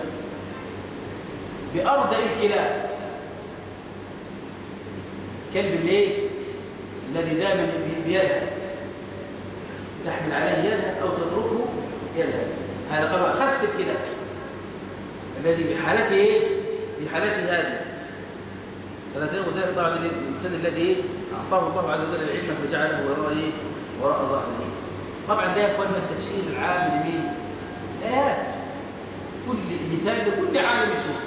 بأرض الكلاب. كلب ليه الذي دائما بيلهث تحمل عليه يلهث أو تتركه يلهث هذا قالوا أخس الكلاب. الذي بحالته إيه؟ بحالته هذه. هذا زي وزي طبعا الإنسان الذي إيه؟ أعطاه الله عز وجل العلم فجعله وراء وراء ظهره. طبعا ده يا التفسير العام لمين؟ آيات. كل مثال لكل عالم سوء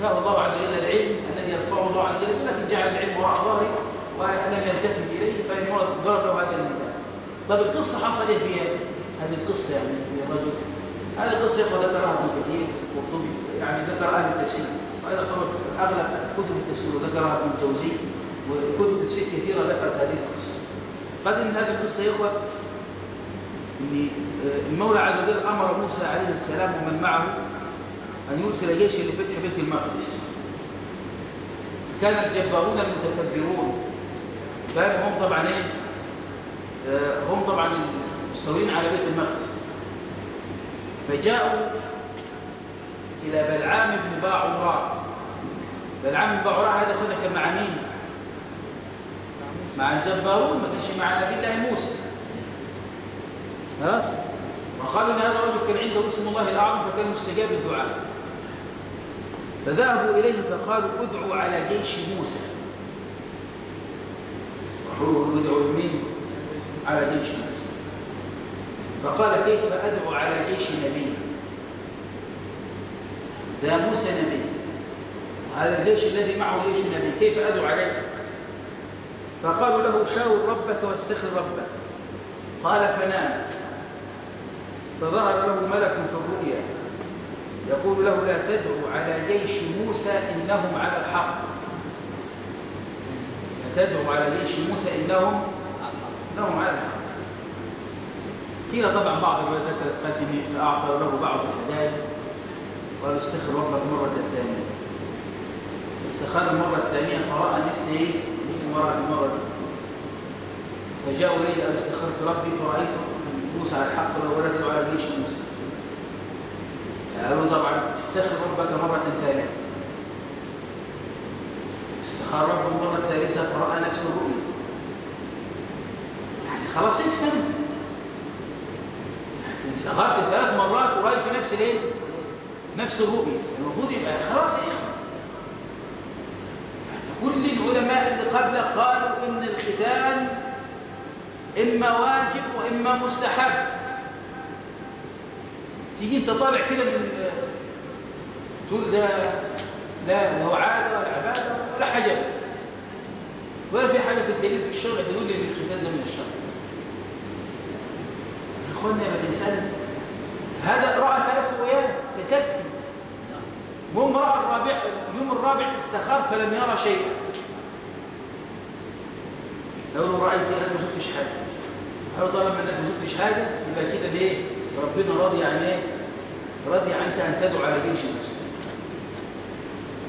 جاء الله عز وجل العلم الذي يرفعه الله عز وجل ولكن جعل العلم وراء ظهره ولم يلتفت إليه فإن ضرب له هذا المثال. طب القصة حصل إيه؟ فيها؟ هذه القصة يعني في الرجل هذه القصة ذكرها ابن كثير والطبي يعني ذكر أهل التفسير. وأيضا أغلب كتب التفسير وذكرها ابن الجوزي. وكتب تفسير كثيره ذكرت هذه القصة. قد ان هذه القصة يا إخوة ان المولى عز وجل أمر موسى عليه السلام ومن معه أن يرسل جيشا لفتح بيت المقدس. كان الجبارون المتكبرون. كانوا هم طبعا إيه؟ هم طبعا مستولين على بيت المقدس. فجاءوا إلى بلعام بن باعوراء. بلعام بن باعوراء هذا أخونا كان مع مين؟ مع الجبارون ما كانش مع نبي الله موسى. خلاص؟ وقالوا إن هذا الرجل كان عنده اسم الله الأعظم فكان مستجاب الدعاء فذهبوا إليه فقالوا ادعوا على جيش موسى. وحلوا ادعوا لمين؟ على جيش موسى. فقال كيف أدعو على جيش نبي؟ ده موسى نبي. هذا الجيش الذي معه جيش نبي كيف أدعو عليه؟ فقالوا له شاور ربك واستخر ربك. قال فنام. فظهر له ملك في الرؤيا. يقول له لا تدعو على جيش موسى إنهم على الحق. لا تدعو على جيش موسى إنهم إنهم على الحق. قيل طبعا بعض ذكرت قال في فأعطى له بعض الهدايا. قال استخر ربك مرة ثانية. استخار المرة الثانية فرأى مثل إيه؟ المرة دي فجاءوا إليه قال استخرت ربي فرأيته موسى على الحق ولا تدعو على جيش موسى. قالوا طبعا استخر ربك مرة ثانية استخار ربه مرة ثالثة فرأى نفس الرؤيا يعني خلاص افهم. استغربت ثلاث مرات ورأيت نفس الايه؟ نفس الرؤية المفروض يبقى خلاص كل العلماء اللي قبلك قالوا إن الختان إما واجب وإما مستحب. تيجي أنت طالع كده من تقول ده لا هو عادة ولا عبادة ولا حاجة. ولا في حاجة في الدليل في الشرع تقول إن الختان ده من الشرع يا اخوانا يا الانسان هذا رأى ثلاث رؤيات المهم رأى الرابع اليوم الرابع استخار فلم يرى شيئا. لو رأيت أنا ما شفتش حاجة. قالوا طالما انك ما شفتش حاجة؟ يبقى كده ليه؟ ربنا راضي عن إيه؟ راضي عنك أن تدعو على جيش موسى.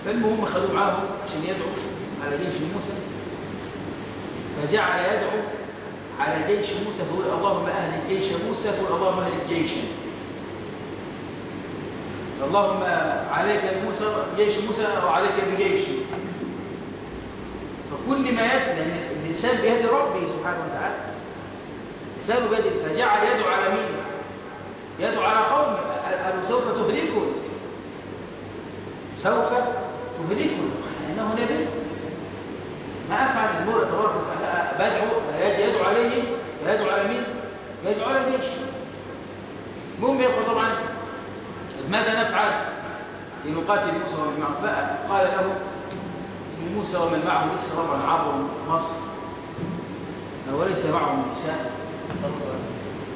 فالمهم خدوه معاهم عشان يدعو على جيش موسى. فجعل يدعو على جيش موسى فقول اللهم اهلك جيش موسى فقول اللهم اهلك جيشا اللهم عليك موسى جيش موسى وعليك بجيش. فكل ما يد لأن الإنسان بيد ربه سبحانه وتعالى. لسانه بيد فجعل يدعو على مين؟ يدعو على قوم قالوا سوف تهلكون سوف تهلكون لأنه نبي. ما أفعل الأمور تبارك وتعالى. بدعو. يدعو عليهم. ويدعو على مين؟ يدعو على جيش. المهم أخوة طبعا ماذا نفعل؟ لنقاتل موسى ومن معه. فقال له موسى ومن معه لسه طبعا عبروا مصر. وليس معهم نساء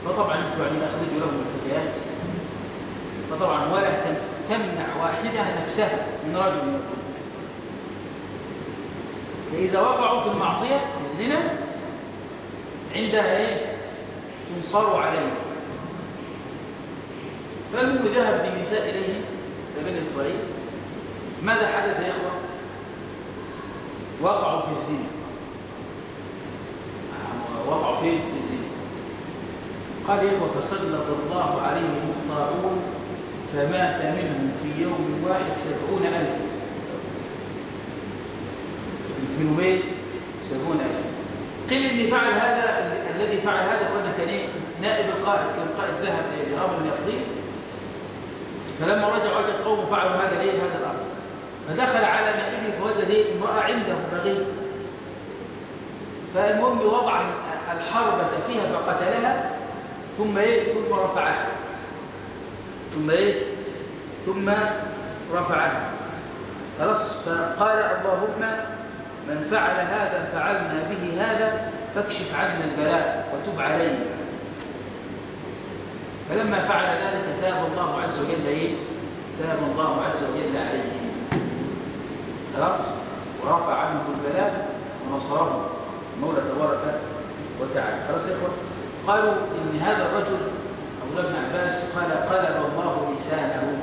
فطبعا يعني أخرجوا لهم الفتيات فطبعا ولا تمنع واحدة نفسها من رجل يقول فإذا وقعوا في المعصية الزنا عندها إيه؟ تنصر عليه فالمهم ذهب النساء إليه لبني إسرائيل. ماذا حدث يا إخوة؟ وقعوا في الزنا. وقعوا فين في الزنا قال يا فسلط الله عليهم الطاعون فمات منهم في يوم واحد سبعون ألف. من بيت سبعون ألف. قيل إن فعل هذا الذي فعل هذا قلنا كان إيه؟ نائب القائد كان قائد ذهب لأمر يقضيه فلما رجع وجد قوم فعلوا هذا ليه؟ هذا الأمر. فدخل على نائبه فوجد إيه؟ امرأة عنده بغي فالمهم وضع الحربة فيها فقتلها ثم إيه؟ ثم رفعها. ثم إيه؟ ثم رفعها. خلاص؟ فقال اللهم من فعل هذا فعلنا به هذا فاكشف عنا البلاء وتب علينا. فلما فعل ذلك تاب الله عز وجل إيه؟ تاب الله عز وجل عليه. خلاص؟ ورفع عنه البلاء ونصره. مولى تبارك وتعالى. خلاص يا اخوان قالوا إن هذا الرجل أبو ابن عباس قال قلب الله لسانه.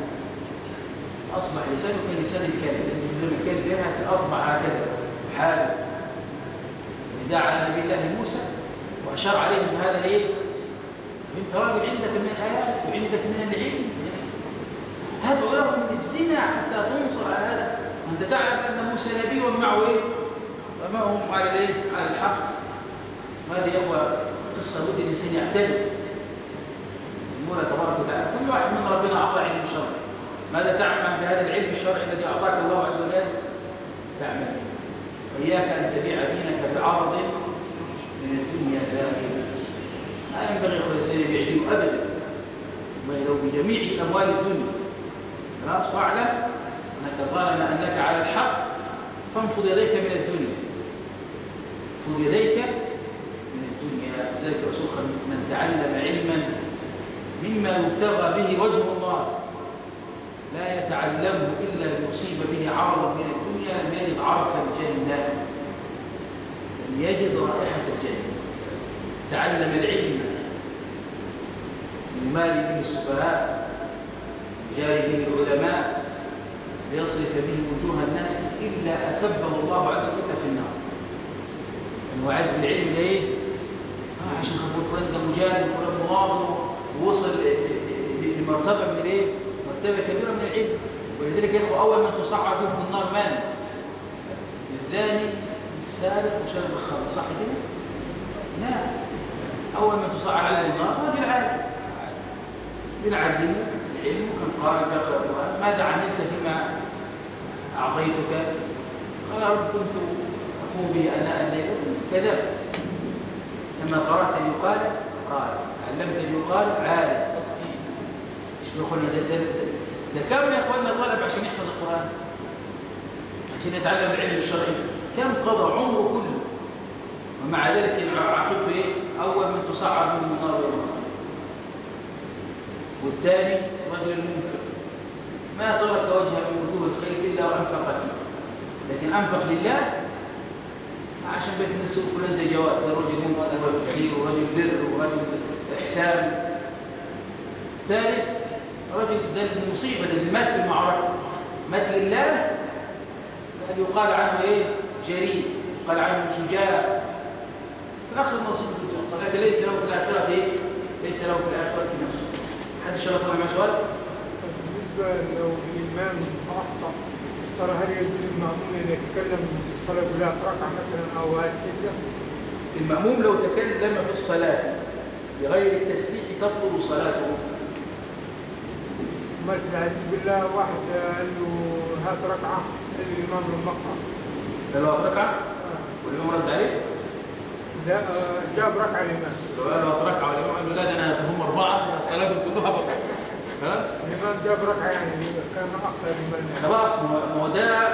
أصبح لسانه كلسان الكلب ما الكلب هنا أصبح هكذا حاله دعا على نبي الله موسى وأشار عليهم بهذا الايه انت راجل عندك من الايات وعندك من العلم. تدعو لهم من الزنا حتى تنصر على هذا. وانت تعلم أن موسى نبي ومعه إيه؟ وما هم على الإيه؟ على الحق. وهذه يا اخوه قصة ودي الإنسان يعتني. المولى تبارك وتعالى. كل واحد من ربنا اعطى علم شرعي. ماذا تعمل بهذا العلم الشرعي الذي أعطاك الله عز وجل؟ تعمل. وإياك أن تبيع دينك بعرض من الدنيا زائل. لا ينبغي اخويا يبيع دينه ابدا. ولو بجميع أموال الدنيا. خلاص واعلم أنك طالما أنك على الحق. فانفض يديك من الدنيا. انفض يديك من الدنيا ذلك الرسول قال من تعلم علما مما يبتغى به وجه الله. لا يتعلمه إلا ليصيب به عرضا من الدنيا لم يجد عرف الجنة. لم يجد رائحة الجنة. تعلم العلم. يماري به السفهاء يجاري به العلماء ليصرف به وجوه الناس إلا اكبه الله عز وجل في النار. هو عايز العلم ده إيه؟ آه عشان خبر فلان ده مجادل فلان مواظب ووصل لمرتبة من الايه مرتبة كبيرة من العلم. ولذلك يا إخوة أول من تصعد من النار من؟ الزاني السارق وشرب الخمر. صح كده؟ لا. أول من تصعد على النار رجل عالم بنعلمه العلم وكان قارئ بيقرأ القرآن ماذا عملت فيما أعطيتك؟ قال رب كنت أقوم به أناء الليل كذبت. لما قرأت أن يقال قال علمت أن يقال عالم إيش بيقولنا؟ ده, ده, ده, ده كم يا إخواننا طلب عشان يحفظ القرآن؟ عشان يتعلم العلم الشرعي. كم قضى عمره كله؟ ومع ذلك عاقبته إيه؟ أول من تصعد منه النار يوم والثاني رجل المنفق ما ترك وجهه من وجوه الخير إلا وأنفق فيه. لكن أنفق لله عشان بيت الناس يقول فلان ده جواد ده رجل منفق ورجل خير ورجل بر ورجل إحسان. ثالث رجل ده المصيبة اللي مات في المعركة. مات لله؟ لأن يقال عنه إيه؟ جريء. يقال عنه شجاع. فاخر نصيب في لكن ليس له في الآخرة إيه؟ ليس له في الآخرة نصيب حد ان شاء الله طلع مع سؤال بالنسبة لو الإمام أخطأ في الصلاة هل يجوز المأمون أن يتكلم في الصلاة بلا ركعة مثلا أو هات ستة؟ المأموم لو تكلم في الصلاة بغير التسبيح تبطل صلاته. مالك العزيز بالله واحد قال له هات ركعة قال الإمام لما أقرأ فلو ركعة؟ والإمام رد عليه لا آه، جاب ركعة الإمام. قال له ركعة والإمام قال له لا ده أنا هم أربعة صلاتهم كلها بطل خلاص؟ الإمام جاب ركعة يعني كان الإمام خلاص ما هو ده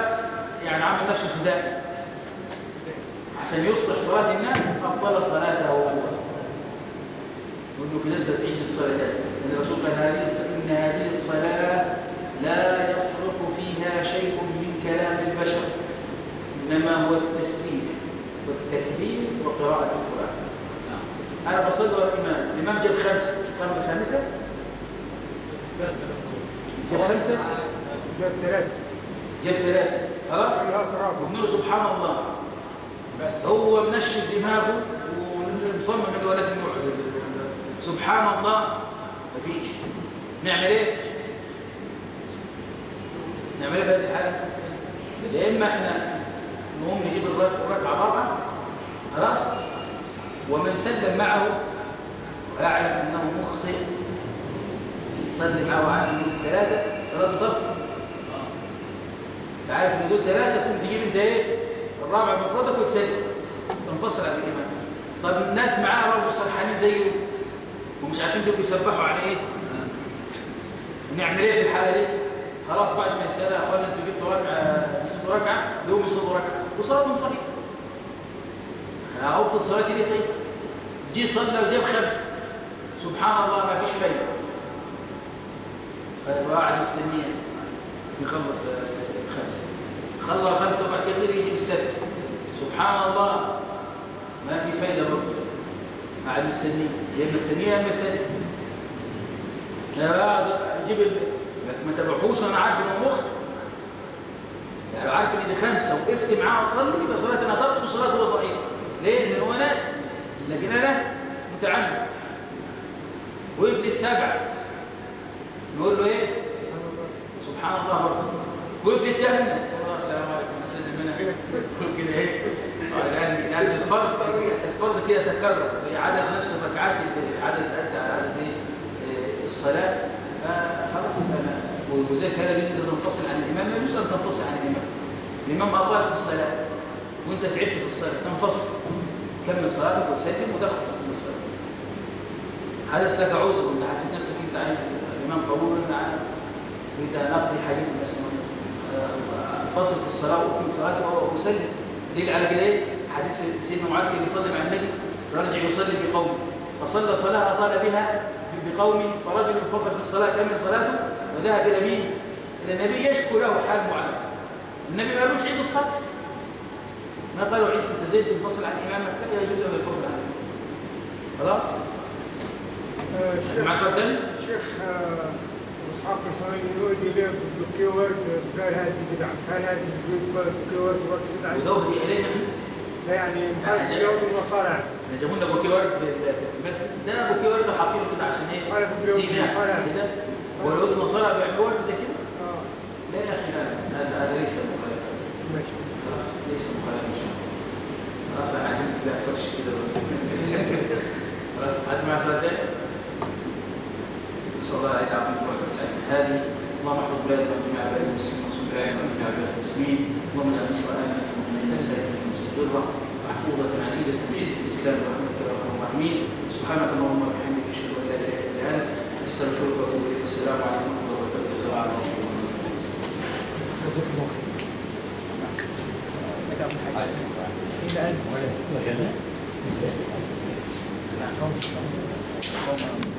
يعني عمل نفسه فداء عشان يصلح صلاة الناس أبطل صلاته هو. يقول له كده أنت تعيد الصلاة. إن الرسول قال هذه إن هذه الصلاة لا يصلح فيها شيء من كلام البشر إنما هو التسبيح والتكبير وقراءة القرآن. أنا بصلي ورا الإمام. الإمام جاب خمسة. قام الخامسة جاب خمسة جاب ثلاثة جاب ثلاثة خلاص وابن له سبحان الله. بس. هو منشف دماغه ومصمم إنه هو لازم يقعد سبحان الله. مفيش نعمل إيه؟ نعمل إيه في هذه الحالة؟ يا إما إحنا نقوم نجيب الرك- الركعه الرابعه خلاص؟ ومن سلم معه. ويعلم أنه مخطئ. يصلي معه عن ثلاثة صلاة ضبط أنت عارف إن دول ثلاثة تقوم تجيب أنت إيه؟ الرابع بمفردك وتسلم. تنفصل عن الإمام. طب الناس معاه برضه سرحانين زيه ومش عارفين دول بيسبحوا على إيه؟ نعمل إيه في الحالة دي؟ خلاص بعد ما يسال يا أخوانا أنتوا جبتوا ركعة يصلوا ركعة؟ يقوموا يصلوا ركعة. وصلاتهم صحيحه أنا أبطل صلاتي ليه طيب؟ جه صلى وجاب خمسة. سبحان الله ما فيش فايدة. فقعد مستنيه يخلص آه، خمسة. خلص خمسة وبعد كده يجي الست سبحان الله. ما في فايدة برضه. قاعد مستنيه يا إما تسنيه يا إما أنا قاعد أجيب ال- ما تبعوش وأنا عارف إنه مخ. يعني عارف إن دي خمسة. وقفت معاه اصلي يبقى صلاتي أنا تبطل وصلاته هو صحيح. ليه؟ لأن هو ناس. لكن أنا متعمد. وقف لي نقول له إيه؟ سبحان الله وقف لي الثامنه الله السلام عليكم. سلم منها كل كده إيه؟ آه، لأن لأن الفرض الفرض كده تكرر. عدد نفس الركعات عدد عدد إيه؟ آه، الصلاة. فخلاص وذلك هذا يجوز ان تنفصل عن الإمام. لا يجوز أن تنفصل عن الإمام. الإمام أطال في الصلاة. وأنت تعبت في الصلاة. تنفصل. كمل صلاتك وتسلم ودخل. في الصلاه حدث لك عذر انت حسيت نفسك أنت عايز الامام قبول انت عايز انت نقضي حديث مثلا آه، فصل في الصلاة واكمل صلاته وسلم دليل على كده إيه؟ حديث سيدنا معاذ كان يصلي مع النبي ورجع يصلي بقومه فصلى صلاة أطال بها بقومه فرجل انفصل في الصلاة كمل صلاته وذهب إلى مين؟ إلى النبي يشكو له حال معاذ. النبي ما قالوش عيد الصلاه ما قالوا عيد أنت زيد تنفصل عن إمامك؟ لا يجوز أن ينفصل عن إمامك. خلاص؟ آه، الشيخ آه، إسحاق الفهمي يؤدي له بالكيورد قال هذه بدعة قال هذه بالكيورد بدعة. ودوهدي الينا لا يعني مخالف اليهود والنصارى يعني. جابوا لنا بوكيه ورد في المسجد. ده بوكيه ورد حاطينه كده عشان إيه؟ زينه. كده واليهود والنصارى بيعملوا ورد زي كده؟ آه. لا يا أخي هذا هذا ليس مخالفة. ماشي. خلاص ليس مخالفة إن شاء الله. خلاص عايزين نلاقي فرش كده. خلاص حد سؤال تاني نسال الله العلي العظيم بركه ساعتنا هذه اللهم احفظ بلادنا وجميع بلاد المسلمين وانصر بلادنا وجميع بلاد المسلمين. اللهم اجعل مصر امنه مطمئنه سالمه مستقرة. محفوظه عزيزة بعز الإسلام ورحمتك يا أرحم الراحمين. سبحانك اللهم وبحمدك أشهد أن لا إله إلا أنت. أستغفرك وأتوب إليك. السلام عليكم ورحمة الله وبركاته. جزاك الله خير. إلى أن